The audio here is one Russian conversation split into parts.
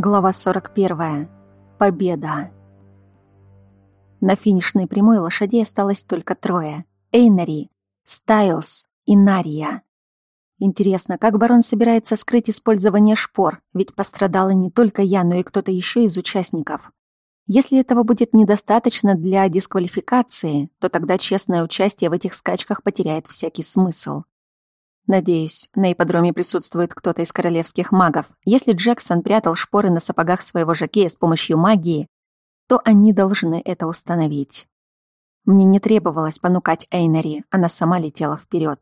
Глава 41. Победа. На финишной прямой лошадей осталось только трое. Эйнари, Стайлс и Нария. Интересно, как барон собирается скрыть использование шпор, ведь пострадала не только я, но и кто-то еще из участников. Если этого будет недостаточно для дисквалификации, то тогда честное участие в этих скачках потеряет всякий смысл. Надеюсь, на ипподроме присутствует кто-то из королевских магов. Если Джексон прятал шпоры на сапогах своего жакея с помощью магии, то они должны это установить. Мне не требовалось понукать Эйнери, она сама летела вперед.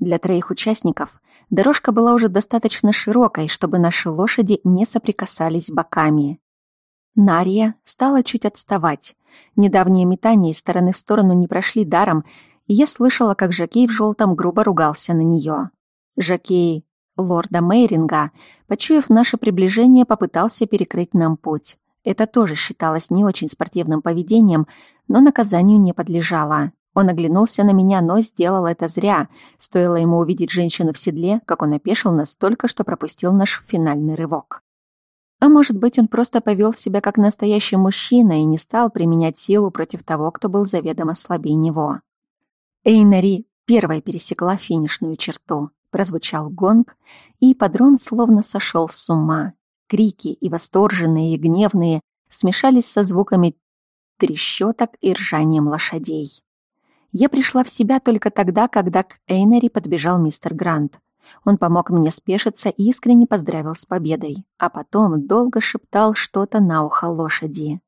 Для троих участников дорожка была уже достаточно широкой, чтобы наши лошади не соприкасались боками. Нария стала чуть отставать. Недавние метания из стороны в сторону не прошли даром, я слышала, как Жакей в желтом грубо ругался на нее. Жакей лорда Мейринга, почуяв наше приближение, попытался перекрыть нам путь. Это тоже считалось не очень спортивным поведением, но наказанию не подлежало. Он оглянулся на меня, но сделал это зря. Стоило ему увидеть женщину в седле, как он опешил настолько, что пропустил наш финальный рывок. А может быть, он просто повел себя как настоящий мужчина и не стал применять силу против того, кто был заведомо слабее него. Эйнари первой пересекла финишную черту. Прозвучал гонг, и подром словно сошел с ума. Крики и восторженные, и гневные смешались со звуками трещоток и ржанием лошадей. Я пришла в себя только тогда, когда к Эйнари подбежал мистер Грант. Он помог мне спешиться и искренне поздравил с победой, а потом долго шептал что-то на ухо лошади.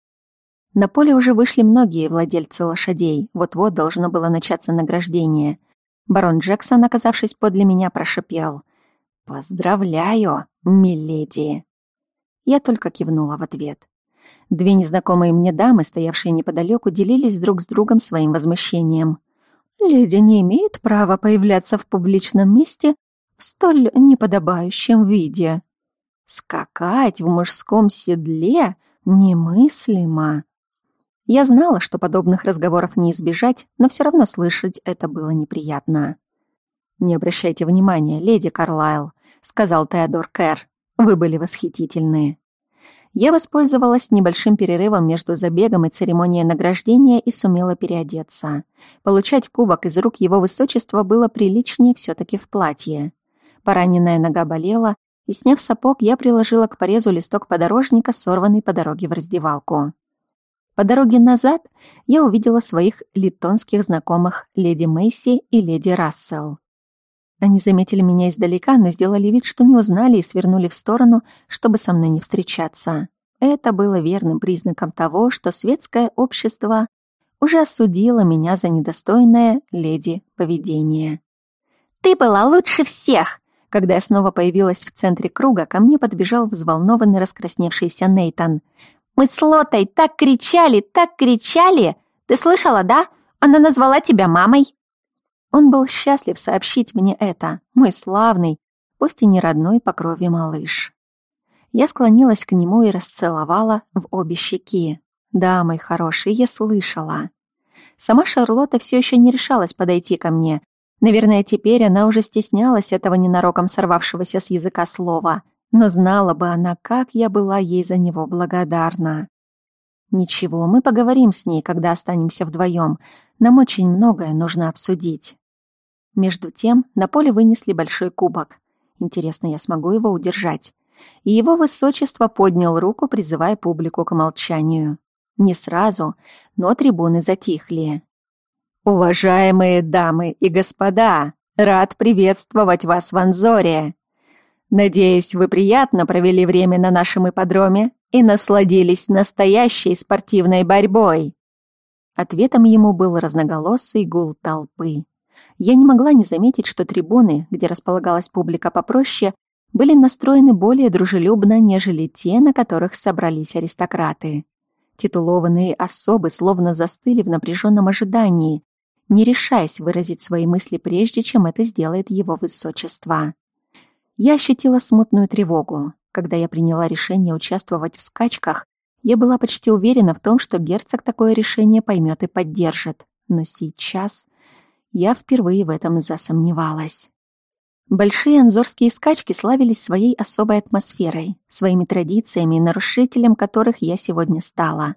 На поле уже вышли многие владельцы лошадей. Вот-вот должно было начаться награждение. Барон Джексон, оказавшись подле меня, прошипел. «Поздравляю, миледи!» Я только кивнула в ответ. Две незнакомые мне дамы, стоявшие неподалеку, делились друг с другом своим возмущением. «Леди не имеет права появляться в публичном месте в столь неподобающем виде. Скакать в мужском седле немыслимо!» Я знала, что подобных разговоров не избежать, но все равно слышать это было неприятно. «Не обращайте внимания, леди Карлайл», — сказал Теодор Кэр. «Вы были восхитительны». Я воспользовалась небольшим перерывом между забегом и церемонией награждения и сумела переодеться. Получать кубок из рук его высочества было приличнее все таки в платье. Пораненная нога болела, и, сняв сапог, я приложила к порезу листок подорожника, сорванный по дороге в раздевалку. По дороге назад я увидела своих литонских знакомых леди Мэйси и леди Рассел. Они заметили меня издалека, но сделали вид, что не узнали и свернули в сторону, чтобы со мной не встречаться. Это было верным признаком того, что светское общество уже осудило меня за недостойное леди поведение. «Ты была лучше всех!» Когда я снова появилась в центре круга, ко мне подбежал взволнованный раскрасневшийся Нейтан. Мы с Лотой так кричали, так кричали! Ты слышала, да? Она назвала тебя мамой!» Он был счастлив сообщить мне это, мой славный, пусть и не родной по крови малыш. Я склонилась к нему и расцеловала в обе щеки. «Да, мой хороший, я слышала». Сама Шарлотта все еще не решалась подойти ко мне. Наверное, теперь она уже стеснялась этого ненароком сорвавшегося с языка слова — но знала бы она, как я была ей за него благодарна. Ничего, мы поговорим с ней, когда останемся вдвоем. Нам очень многое нужно обсудить. Между тем на поле вынесли большой кубок. Интересно, я смогу его удержать? И его высочество поднял руку, призывая публику к молчанию. Не сразу, но трибуны затихли. «Уважаемые дамы и господа, рад приветствовать вас в Анзоре!» Надеюсь, вы приятно провели время на нашем ипподроме и насладились настоящей спортивной борьбой. Ответом ему был разноголосый гул толпы. Я не могла не заметить, что трибуны, где располагалась публика попроще, были настроены более дружелюбно, нежели те, на которых собрались аристократы. Титулованные особы словно застыли в напряженном ожидании, не решаясь выразить свои мысли прежде, чем это сделает его высочество. Я ощутила смутную тревогу. Когда я приняла решение участвовать в скачках, я была почти уверена в том, что герцог такое решение поймет и поддержит. Но сейчас я впервые в этом засомневалась. Большие анзорские скачки славились своей особой атмосферой, своими традициями и нарушителем которых я сегодня стала.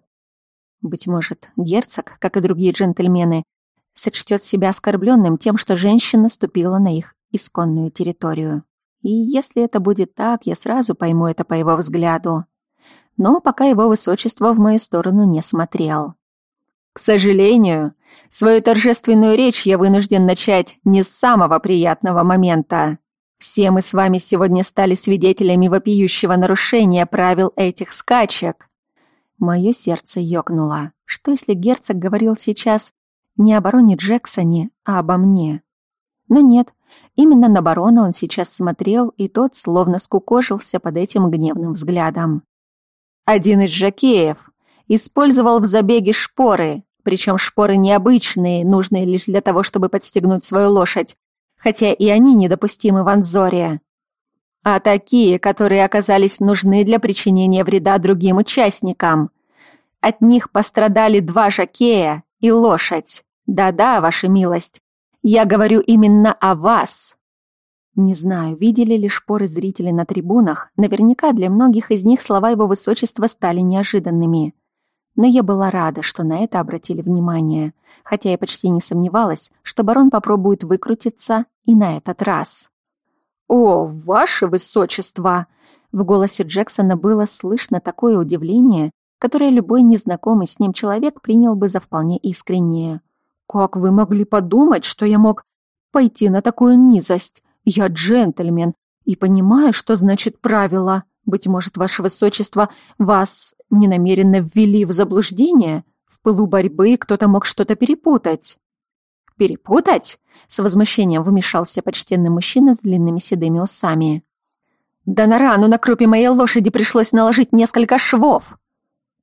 Быть может, герцог, как и другие джентльмены, сочтет себя оскорбленным тем, что женщина ступила на их исконную территорию. И если это будет так, я сразу пойму это по его взгляду. Но пока его высочество в мою сторону не смотрел. К сожалению, свою торжественную речь я вынужден начать не с самого приятного момента. Все мы с вами сегодня стали свидетелями вопиющего нарушения правил этих скачек. Мое сердце ёкнуло. Что если герцог говорил сейчас не о бароне Джексоне, а обо мне? Но нет, именно на барона он сейчас смотрел, и тот словно скукожился под этим гневным взглядом. Один из жакеев использовал в забеге шпоры, причем шпоры необычные, нужные лишь для того, чтобы подстегнуть свою лошадь, хотя и они недопустимы в Анзоре. А такие, которые оказались нужны для причинения вреда другим участникам. От них пострадали два жакея и лошадь. Да-да, ваша милость, я говорю именно о вас. Не знаю, видели ли шпоры зрители на трибунах, наверняка для многих из них слова его высочества стали неожиданными. Но я была рада, что на это обратили внимание, хотя я почти не сомневалась, что барон попробует выкрутиться и на этот раз. «О, ваше высочество!» В голосе Джексона было слышно такое удивление, которое любой незнакомый с ним человек принял бы за вполне искреннее. «Как вы могли подумать, что я мог пойти на такую низость? Я джентльмен и понимаю, что значит правило. Быть может, ваше высочество, вас ненамеренно ввели в заблуждение? В пылу борьбы кто-то мог что-то перепутать». «Перепутать?» — с возмущением вмешался почтенный мужчина с длинными седыми усами. «Да на рану на крупе моей лошади пришлось наложить несколько швов!»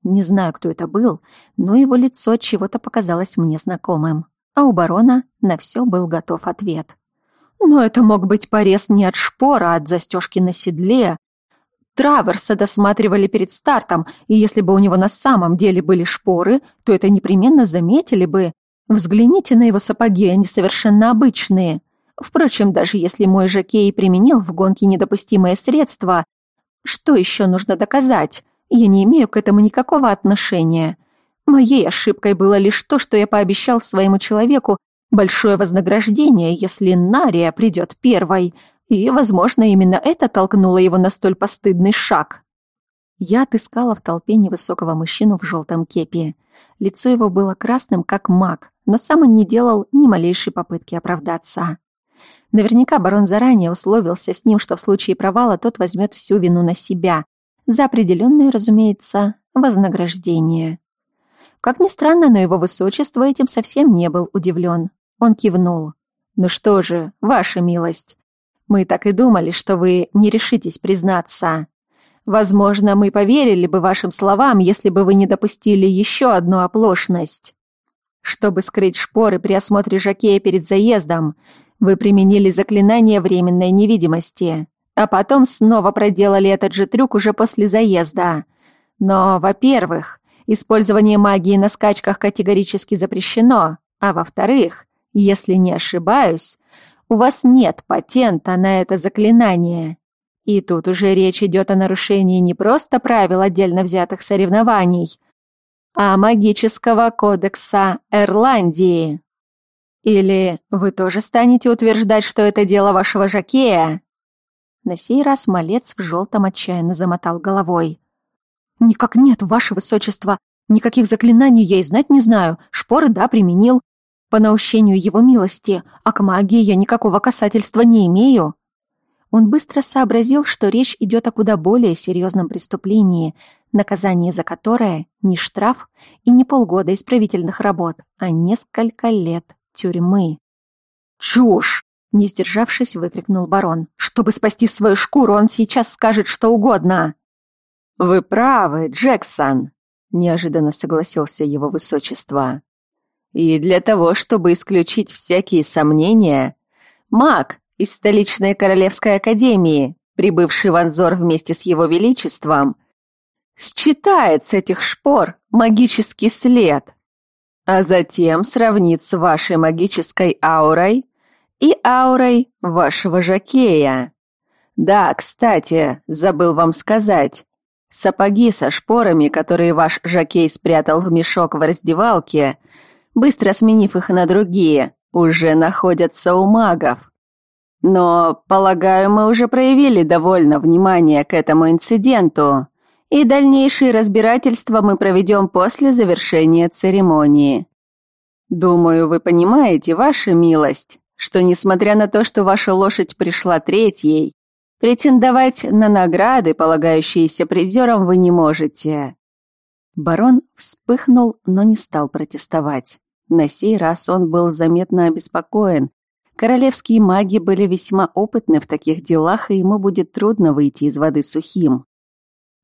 Не знаю, кто это был, но его лицо чего-то показалось мне знакомым. А у барона на все был готов ответ. Но это мог быть порез не от шпора, а от застежки на седле. Траверса досматривали перед стартом, и если бы у него на самом деле были шпоры, то это непременно заметили бы. Взгляните на его сапоги, они совершенно обычные. Впрочем, даже если мой жокей применил в гонке недопустимое средство, что еще нужно доказать? Я не имею к этому никакого отношения. Моей ошибкой было лишь то, что я пообещал своему человеку большое вознаграждение, если Нария придет первой, и, возможно, именно это толкнуло его на столь постыдный шаг. Я отыскала в толпе невысокого мужчину в желтом кепе. Лицо его было красным, как мак, но сам он не делал ни малейшей попытки оправдаться. Наверняка барон заранее условился с ним, что в случае провала тот возьмет всю вину на себя, за определенное, разумеется, вознаграждение. Как ни странно, но его высочество этим совсем не был удивлен. Он кивнул. «Ну что же, ваша милость, мы так и думали, что вы не решитесь признаться. Возможно, мы поверили бы вашим словам, если бы вы не допустили еще одну оплошность. Чтобы скрыть шпоры при осмотре жакея перед заездом, вы применили заклинание временной невидимости а потом снова проделали этот же трюк уже после заезда. Но, во-первых, использование магии на скачках категорически запрещено, а во-вторых, если не ошибаюсь, у вас нет патента на это заклинание. И тут уже речь идет о нарушении не просто правил отдельно взятых соревнований, а магического кодекса Эрландии. Или вы тоже станете утверждать, что это дело вашего жакея? На сей раз малец в желтом отчаянно замотал головой. «Никак нет, ваше высочество. Никаких заклинаний я и знать не знаю. Шпоры, да, применил. По наущению его милости, а к магии я никакого касательства не имею». Он быстро сообразил, что речь идет о куда более серьезном преступлении, наказание за которое не штраф и не полгода исправительных работ, а несколько лет тюрьмы. «Чушь!» Не сдержавшись, выкрикнул барон. «Чтобы спасти свою шкуру, он сейчас скажет что угодно!» «Вы правы, Джексон!» Неожиданно согласился его высочество. «И для того, чтобы исключить всякие сомнения, маг из столичной королевской академии, прибывший в Анзор вместе с его величеством, считает с этих шпор магический след, а затем сравнит с вашей магической аурой и аурой вашего жакея. Да, кстати, забыл вам сказать. Сапоги со шпорами, которые ваш жакей спрятал в мешок в раздевалке, быстро сменив их на другие, уже находятся у магов. Но, полагаю, мы уже проявили довольно внимания к этому инциденту, и дальнейшие разбирательства мы проведем после завершения церемонии. Думаю, вы понимаете, ваша милость, что, несмотря на то, что ваша лошадь пришла третьей, претендовать на награды, полагающиеся призерам, вы не можете». Барон вспыхнул, но не стал протестовать. На сей раз он был заметно обеспокоен. Королевские маги были весьма опытны в таких делах, и ему будет трудно выйти из воды сухим.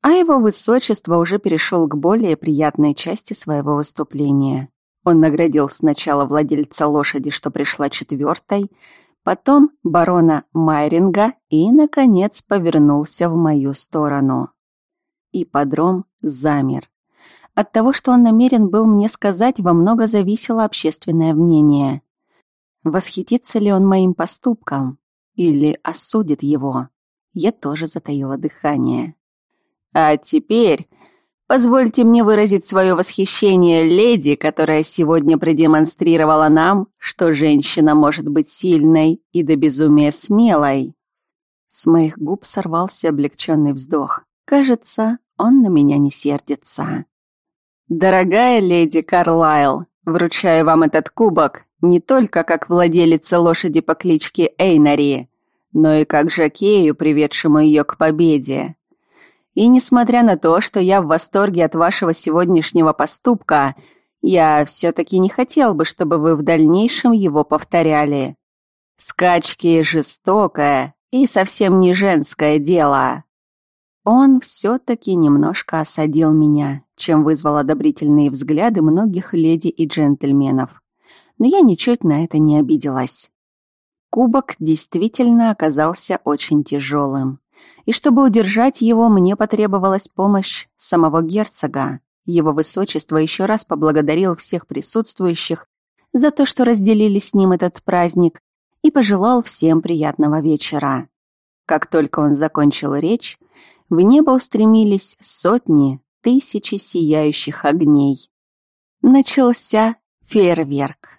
А его высочество уже перешел к более приятной части своего выступления. Он наградил сначала владельца лошади, что пришла четвертой, потом барона Майринга и, наконец, повернулся в мою сторону. И подром замер. От того, что он намерен был мне сказать, во много зависело общественное мнение. Восхитится ли он моим поступком или осудит его? Я тоже затаила дыхание. «А теперь Позвольте мне выразить свое восхищение леди, которая сегодня продемонстрировала нам, что женщина может быть сильной и до безумия смелой. С моих губ сорвался облегченный вздох. Кажется, он на меня не сердится. Дорогая леди Карлайл, вручаю вам этот кубок не только как владелица лошади по кличке Эйнари, но и как жакею, приведшему ее к победе. И несмотря на то, что я в восторге от вашего сегодняшнего поступка, я все-таки не хотел бы, чтобы вы в дальнейшем его повторяли. Скачки — жестокое и совсем не женское дело. Он все-таки немножко осадил меня, чем вызвал одобрительные взгляды многих леди и джентльменов. Но я ничуть на это не обиделась. Кубок действительно оказался очень тяжелым и чтобы удержать его, мне потребовалась помощь самого герцога. Его высочество еще раз поблагодарил всех присутствующих за то, что разделили с ним этот праздник, и пожелал всем приятного вечера. Как только он закончил речь, в небо устремились сотни, тысячи сияющих огней. Начался фейерверк.